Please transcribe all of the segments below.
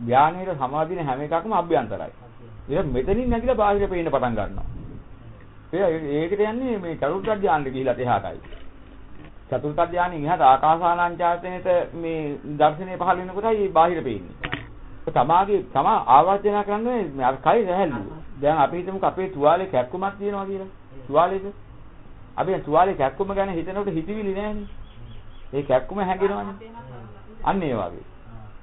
ධානයේ සමාධින හැම එකක්ම අභ්‍යන්තරයි. ඒක මෙතනින් නැගිලා බාහිර පේන්න පටන් ගන්නවා. ඒකට යන්නේ මේ චතුර්ථ ධානයට ගිහිලා එහාටයි. චතුර්ථ ධානයෙන් එහාට ආකාසානංචාතනෙට මේ දර්ශනේ පහළ වෙනකොටයි බාහිර පේන්නේ. තමාගේ තමා ආවර්ජන කරන්නේ අර කයි රැහැල්ලු. දැන් අපි හිතමුකෝ අපේ තුවාලේ කැක්කුමක් තියෙනවා කියලා. තුවාලේක. අපි තුවාලේ කැක්කුම ගැන හිතනකොට හිතවිලි නෑනේ. ඒ කැක්කුම හැංගෙනවනේ. අන්න ඒ වගේ.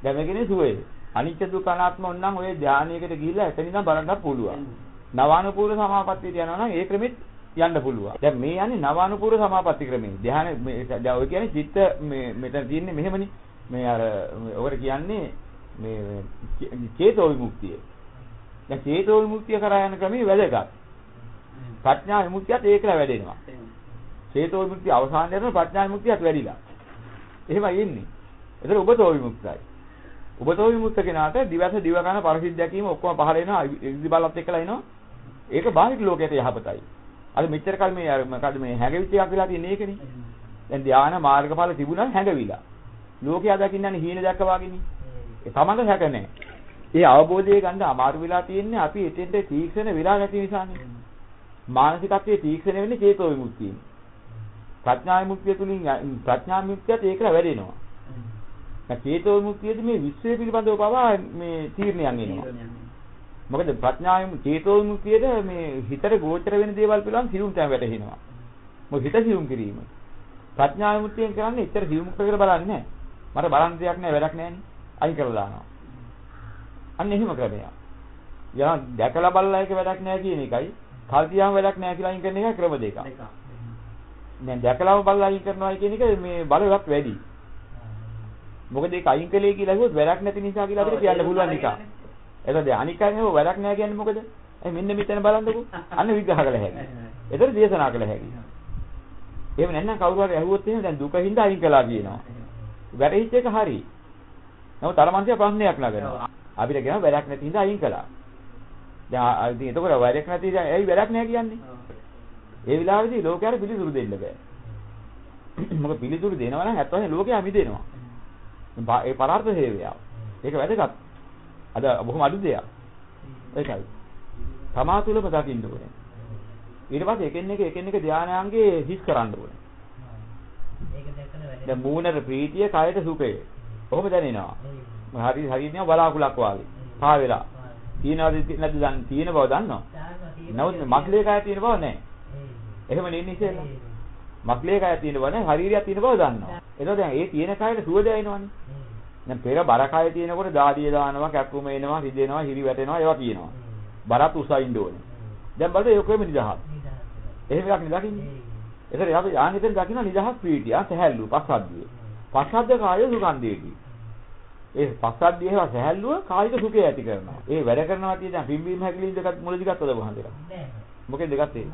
දැන් මේකනේ සුවේ. අනිත්‍ය දුක්ඛ අනාත්ම ඕනනම් ඔය ධානයකට ගිහිල්ලා එතන ඉඳන් බලන්න පුළුවන්. නවානුපූර්ව සමාපත්තියට යනවා නම් ඒ ක්‍රමෙත් යන්න පුළුවන්. දැන් මේ යන්නේ නවානුපූර්ව සමාපatti ක්‍රමේ. ධාන මේ ඔය කියන්නේ චිත්ත මේ මෙතන තියෙන්නේ මෙහෙමනේ. මේ අර ඔකට කියන්නේ මේ චේතෝ විමුක්තිය. දැන් චේතෝ විමුක්තිය කරා යන ක්‍රමයේ වැදගත්. ප්‍රඥා විමුක්තියත් ඒකලා වැඩෙනවා. චේතෝ විමුක්තිය අවසානයේ යන ප්‍රඥා විමුක්තියත් වැඩිලා. එහෙමයි ඉන්නේ. ඒතර ඔබතෝ විමුක්තයි. ඔබතෝ විමුක්ත කෙනාට දිවස දිව ගන්න පරිසිද්ධ දැකීම ඔක්කොම පහල වෙනවා ඉදි බලත් එක්කලා එනවා. ඒක බාහිර ලෝකයට යහපතයි. අර මෙච්චර කල් මේ අර මොකද මේ හැඟවිච්ච එකක් වෙලා තියෙන ඒකනේ. දැන් ධානා මාර්ගඵල තිබුණා හැඟවිලා. ලෝකයා දකින්නනේ හීන දැක්ක වගේනේ. ඒ තමන්ට හැක නැහැ. ඒ අවබෝධය ගන්න අමාරු වෙලා තියෙන්නේ අපි එතෙන්ට තීක්ෂණ වෙලා නැති නිසානේ. මානසිකත්වයේ තීක්ෂණ වෙන්නේ චේතෝ විමුක්තියෙන්. ප්‍රඥා විමුක්තිය තුලින් ප්‍රඥා විමුක්තියත් ඒකල වැඩෙනවා. චේතෝ විමුක්තියදී මේ විශ්වය පිළිබඳව පවා මේ තීරණයක් එනවා. මොකද ප්‍රඥා චේතෝ විමුක්තියද මේ හිතට ගෝචර වෙන දේවල් පිළිබඳ සියුම් තැන් වැටහෙනවා. මොකද හිත සියුම් කිරීම. ප්‍රඥා විමුක්තියෙන් කරන්නේ ඉතර සියුම් කරලා බලන්නේ නැහැ. මට බලන්න දෙයක් නැහැ වැඩක් නැහැනේ. අයින් කරලා දානවා. අන්න එහෙම ක්‍රමයක්. යා දැකලා බලලා එක වැඩක් නැහැ කියන එකයි කල්තියාම වැඩක් නැහැ කියලා අයින් කරන එක ක්‍රම දෙකක්. දැන් දැකලාම බලලා අයින් කරනවා කියන එක මේ බලවත් වැඩි. මොකද ඒක අයින් කළේ කියලා කිව්වොත් වැඩක් නැති නිසා කියලා අපිට කියන්න පුළුවන් නිසා. එතකොට අනික් අය නේ වැඩක් නැහැ කියන්නේ මොකද? ඒ මෙන්න මෙතන බලන්නකෝ. අන්න විග්‍රහ කළ හැකියි. එතකොට දේශනා කළ හැකියි. එහෙම නැත්නම් කවුරු හරි ඇහුවොත් එහෙම දැන් දුකින්ද අයින් කළා කියනවා. වැරහිච්ච එක හරි. නමුත් අර මන්සිය ප්‍රශ්නයක් නගනවා. අපිට කියනවා වැඩක් නැති හින්දා අයින් කළා. දැන් ඉතින් එතකොට වැඩක් නැති ඉතින් ඇයි වැඩක් නැහැ කියන්නේ? ඒ විලාවේදී ලෝකයට පිළිතුරු දෙන්න බෑ. මොකද පිළිතුරු දෙනවා නම් ඇත්තටම ලෝකයා මිදෙනවා. ඒ පරාර්ථ හේවය. ඒක වැදගත්. අද බොහොම අඩු දෙයක්. ඒකයි. තමා තුළම දකින්න ඕනේ. ඊට පස්සේ එකින් එක එකින් එක ධානයන්ගේ හිස් කරන්න ඕනේ. මේක දැක්කම වැඩි. දැන් මූණට ප්‍රීතිය, කයට සුඛය. කොහොම දැනෙනවා? හරි නිකන් බලාකුලක් වාගේ. පා වෙලා. තියනවද නැද්ද දන්න තියෙන බව දන්නවා. නමුත් මක්ලේ කය තියෙන බව නැහැ. එහෙම නෙන්නේ ඉතින්. මක්ලේ කය තියෙන බව නැහැ, ශරීරයක් තියෙන බව දන්නවා. එතකොට දැන් ඒ තියෙන කයට සුව දැනෙනවනේ. දැන් පෙර බර කය තියෙනකොට දාඩිය දානවා, කැක්කුම එනවා, හිදෙනවා, හිරි වැටෙනවා, ඒවා තියෙනවා. බරත් උසයින්න ඕනේ. දැන් බලන්න ඒ ඔක්කොම නිදහස්. එහෙම එකක් නිදකින්නේ. ඒතර අපි ආනිතෙන් දකින්න නිදහස් ප්‍රීතිය, සහැල්ලු, පස්සද්ධිය. පස්සද්ධ කාය සුගන්ධයේදී. ඒ පස්සද්ධිය ඒවා සහැල්ලුව කායික සුඛය ඇති කරනවා. ඒ වැඩ කරනවා කිය දැන් පිම්බීම හැකිලින් දෙකත් මුලදි ගත්තද වහන්සේලා? මොකෙන්ද ගත්තේ?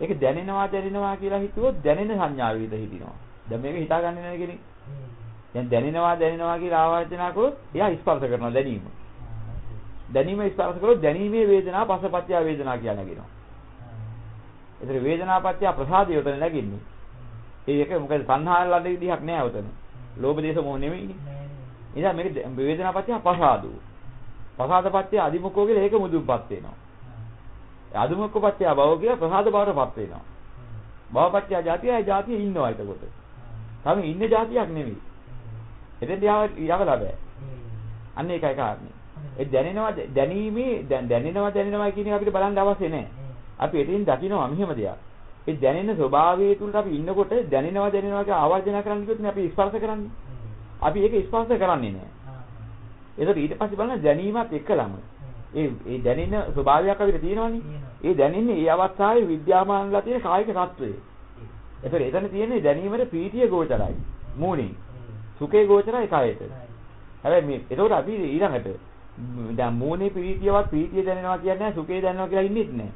ඒක දැනෙනවා දැනෙනවා කියලා හිතුවොත් දැනෙන සංඥාව විදිහ හිතිනවා. දැන් මේක හිතාගන්නේ නැහැ කෙනෙක්. දැන් දැනෙනවා දැනෙනවා කියලා ආවර්ජනා කරොත් එයා ස්පර්ශ කරනවා දැනීම. දැනීම ස්පර්ශ කරොත් දැනීමේ වේදනාව පසපත්‍ය වේදනා කියලා නැගෙනවා. ඒතර වේදනාපත්‍ය ප්‍රසාදය උතන නැගින්නේ. ඒක මොකද සංහාර ලඩ විදිහක් නෑ උතන. ලෝභ දේශ මොහ නෙමෙයිනේ. ඉතින් මේක වේදනාපත්‍ය පසාදෝ. පසාදපත්‍ය අදිමුඛෝ කියලා ඒක මුදුන්පත් වෙනවා. අදුමුක්කපත්‍ය භව කියලා ප්‍රසාද බවටපත් වෙනවා. භවපත්‍ය જાතියයි જાතිය ඉන්නවා එතකොට. තම ඉන්නේ જાතියක් නෙමෙයි. එතෙන් යවලා බෑ. අන්න ඒකයි කාරණේ. ඒ දැනෙනවා දැනීමේ දැනෙනවා දැනෙනවා කියන එක අපිට බලන්න අවශ්‍ය නෑ. අපි එතෙන් දකිනවා මෙහෙම දෙයක්. ඒ දැනෙන ස්වභාවය තුල අපි ඉන්නකොට දැනෙනවා දැනෙනවා කියලා ආවර්ජන කරන්න කිව්වොත් අපි ස්පර්ශ කරන්නේ. අපි ඒක ස්පර්ශ කරන්නේ නෑ. ඒතර ඊට පස්සේ බලන දැනීමත් එක්කලම ඒ ඒ දැනෙන ස්වභාවයක් අපිට තියෙනවනේ. ඒ දැනෙන්නේ ඒ අවස්ථාවේ විද්‍යාමානලා තියෙන කායික తত্ত্বය. ඒතර එතන තියෙන්නේ දැනීමේ ප්‍රීතිය ගෝචරයි. මූණින්. සුඛේ ගෝචරයි කායයට. හැබැයි මේ ඒතකොට අපි ඊළඟට දැන් මූණේ ප්‍රීතියවත් ප්‍රීතිය දැනෙනවා කියන්නේ සුඛේ දැනෙනවා කියලා ඉන්නෙත් නෑ.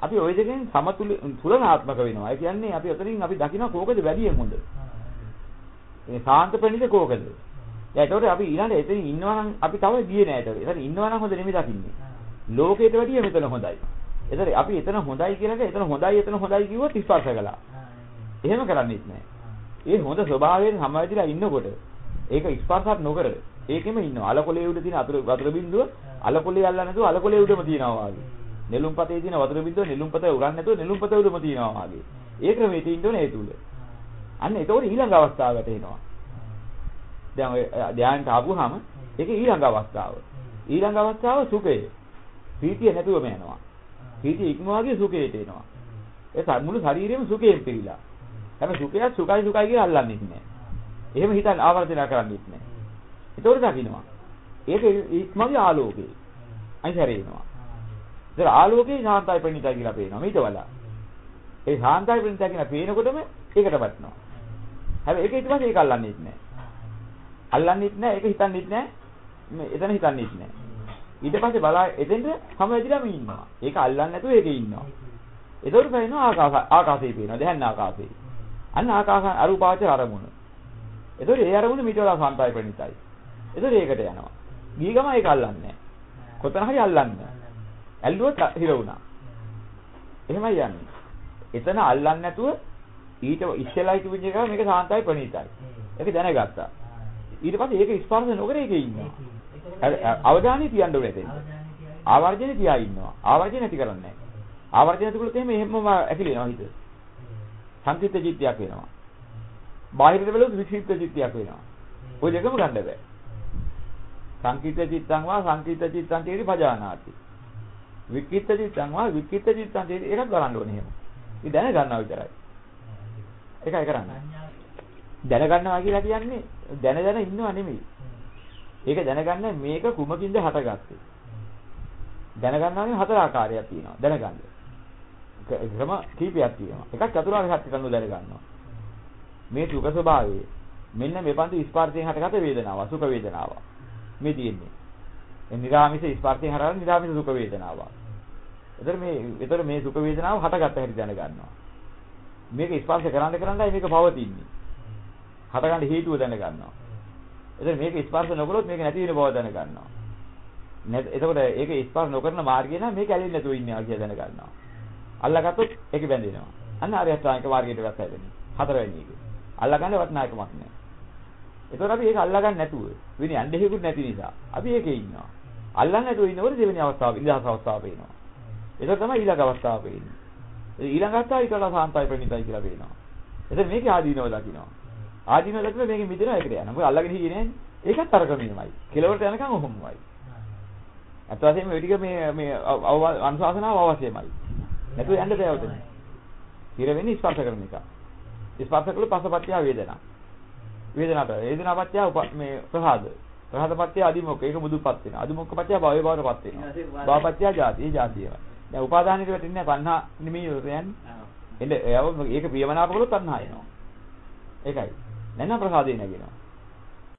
අපි ওই දෙකෙන් සමතුල තුලනාත්මක වෙනවා. ඒ කියන්නේ අපි අතරින් අපි දකිනවා කෝකද වැඩියෙන් හොඳ. ඒ සාන්ත ප්‍රණිත කෝකද? දැන් ඒතකොට අපි ඊළඟ එතනින් ඉන්නවා නම් අපි තව ගියේ නෑ ඒතකොට. එතන ඉන්නවා නම් හොඳ නෙමෙයි දකින්නේ. ලෝකයට වැඩිය මෙතන හොඳයි. ඒතකොට අපි එතන හොඳයි කියලාද එතන හොඳයි එතන හොඳයි කිව්වොත් ස්පර්ශ කළා. එහෙම කරන්නේත් නෑ. ඒ හොඳ ස්වභාවයෙන් සමවැදිලා ඉන්නකොට ඒක ස්පර්ශات නොකර ඒකෙම ඉන්නවා. අලකොලේ උඩ තියෙන අතුරු වතුර බින්දුව අලකොලේ අල්ලන්නේ නැතුව අලකොලේ උඩම තියෙනවා වගේ. නෙළුම් පතේ තියෙන වතුර බින්දුව නෙළුම් පතේ උරන්නේ නැතුව නෙළුම් පතේ උඩම තියෙනවා වගේ. ඒ ක්‍රමයේ තියෙන්න ඕනේ ඒ තුල. අන්න ඒතකොට ඊළඟ අවස්ථාවට එනවා. දැන් ඔය ධානයට ආපුවාම ඒකේ ඊළඟ අවස්ථාව. ඊළඟ අවස්ථාව සුඛය. ප්‍රීතිය නැතුවම යනවා. ප්‍රීතිය ඉක්මවාගේ සුඛයට එනවා. ඒ මුළු ශරීරෙම සුඛයෙන් පිරීලා. හැබැයි සුඛයත් සුඛයි සුඛයි කියලා අල්ලන්නේ නැහැ. එහෙම හිතන් ආවර්ජනය කරන්නේත් නැහැ. ඒතකොට දකින්නවා. ඒක ඉක්මගේ ආලෝකේ. අයිසරේනවා. ඒතර ආලෝකේ ශාන්තයි ප්‍රණීතයි කියලා පේනවා. මේක වල. ඒ ශාන්තයි ප්‍රණීතයි කියන පේනකොටම ඒකට වටනවා. හැබැයි ඒක ඊට පස්සේ ඒක අල්ලන්නේත් නැහැ. අල්ලන්නෙත් නැහැ ඒක හිතන්නෙත් නැහැ මේ එතන හිතන්නෙත් නැහැ ඊට පස්සේ බලා එතෙන්ට හැම වෙදිලාම ඉන්නවා. ඒක අල්ලන්නේ නැතුව ඒකේ ඉන්නවා. ඒතකොට පේනවා ආකාශ ආකාශයේ පේනවා. දැන් ආකාශයේ. අන්න ආකාශ අරූපාවචර අරමුණ. ඒතකොට ඒ අරමුණ මීට වඩා සාන්තයි ප්‍රණිතයි. ඒතකොට ඒකට යනවා. ගිය ගම ඒක අල්ලන්නේ නැහැ කොතන හරි අල්ලන්නේ. ඇල්ලුවොත් හිර වුණා. එහෙමයි යන්නේ. එතන අල්ලන්නේ නැතුව ඊට ඉස්සෙල්ලා කිව්ව එක මේක සාන්තයි ප්‍රණීතයි. ඒක දැනගත්තා. ඊට පස්සේ ඒක ස්පර්ශ නොකර ඒකේ ඉන්නවා. අවධානය තියන්න ඕනේ එතෙන්. ආවර්ජන තියා ඉන්නවා. ආවර්ජන නැති කරන්නේ නැහැ. ආවර්ජන නැති කළොත් එහෙම එහෙමම ඇකිලෙනවා හිත. සංකීර්ත චිත්තයක් වෙනවා. බාහිරට බලුවොත් වික්ෂිප්ත චිත්තයක් වෙනවා. ওই දෙකම ගන්න බෑ. සංකීර්ත චිත්තං වා සංකීර්ත චිත්තං තේරි පජානාති. වික්කිත චිත්තං වා වික්කිත චිත්තං තේරි ඒකත් බලන්න ඕනේ එහෙම. ඉතින් දැන ගන්නවා විතරයි. ඒකයි කරන්නේ. දැනගන්නවා කියලා කියන්නේ දැන දැන ඉන්නව නෙමෙයි. ඒක දැනගන්න මේක කුමකින්ද හටගත්තේ. දැනගන්නානේ හතර ආකාරයක් තියෙනවා. දැනගන්න. ක්‍රම කීපයක් තියෙනවා. එකක් චතුරාර්ය සත්‍ය කරුණු දැනගන්නවා. මේ සුඛ ස්වභාවය මෙන්න මේ පන්ති ස්පර්ශයෙන් හටගත වේදනාව, සුඛ වේදනාව. මේ තියෙන්නේ. ඒ නිරාමිෂ ස්පර්ශයෙන් හටගන්න නිරාමිෂ සුඛ වේදනාව. එතකොට මේ එතකොට මේ සුඛ වේදනාව හටගත්ත හැටි දැනගන්නවා. මේක ස්පර්ශ කරන්න කරන්නයි මේක පවතින්නේ. හටගන්න හේතුව දැන ගන්නවා. එතකොට මේක ස්පර්ශ නොකළොත් මේක නැති වෙන බව දැන ගන්නවා. නැත් එතකොට ඒක ස්පර්ශ නොකරන මාර්ගය නම් මේක ඇලෙන්නේ නැතුව ඉන්නවා කියලා දැන ගන්නවා. අල්ලගත්තොත් ඒක බැඳෙනවා. අන්න ආර්ය අෂ්ටාංගික මාර්ගයට වැස් හැදෙන්නේ. හතරවෙනි එක. අල්ලගන්න වටිනාකමක් නැහැ. එතකොට අපි ඒක අල්ලගන්න නැතුව වෙන යන්න හේකුත් නැති නිසා අපි ඒකේ ඉන්නවා. අල්ලන්න නැතුව ඉන්නකොට දෙවෙනි අවස්ථාව ඉඳහස අවස්ථාව පේනවා. ඒක තමයි ඊළඟ අවස්ථාව පේන්නේ. ඊළඟ අවස්ථාව ඊට වඩා සාන්තයි ප්‍රණීතයි කියලා පේනවා. එතන මේකේ ආදීනව දකින්නවා. ආදීනව දැකලා මේකෙන් මිදෙනවා ඒකට යනවා. මොකද අල්ලගෙන හිටියේ නෑනේ. ඒකත් අර ක්‍රමෙමයි. කෙලවරට යනකම් ඔහොමයි. අත් වශයෙන්ම මේ ටික මේ මේ අනුශාසනාව අවශ්‍යමයි. නැතුව යන්න බෑ උතන. හිර වෙන්නේ ස්පර්ශ කරන එක. ස්පර්ශ කළොත් පසපත්‍ය වේදනා. වේදනාවට වේදනාපත්‍ය මේ ප්‍රහාද. ප්‍රහාදපත්‍ය අදිමොක්ක ඒක මුදුපත් වෙනවා. අදිමොක්කපත්‍ය භවය බවටපත් වෙනවා. භවපත්‍ය ජාති. ඒ ජාතියයි. දැන් උපාදානෙට වැටෙන්නේ පන්හා නෙමෙයි යන්නේ. එන්න ඒක ප්‍රියමනාප කළොත් තණ්හා එනවා. ඒකයි. නැත්නම් ප්‍රසාදේ නැගෙනවා.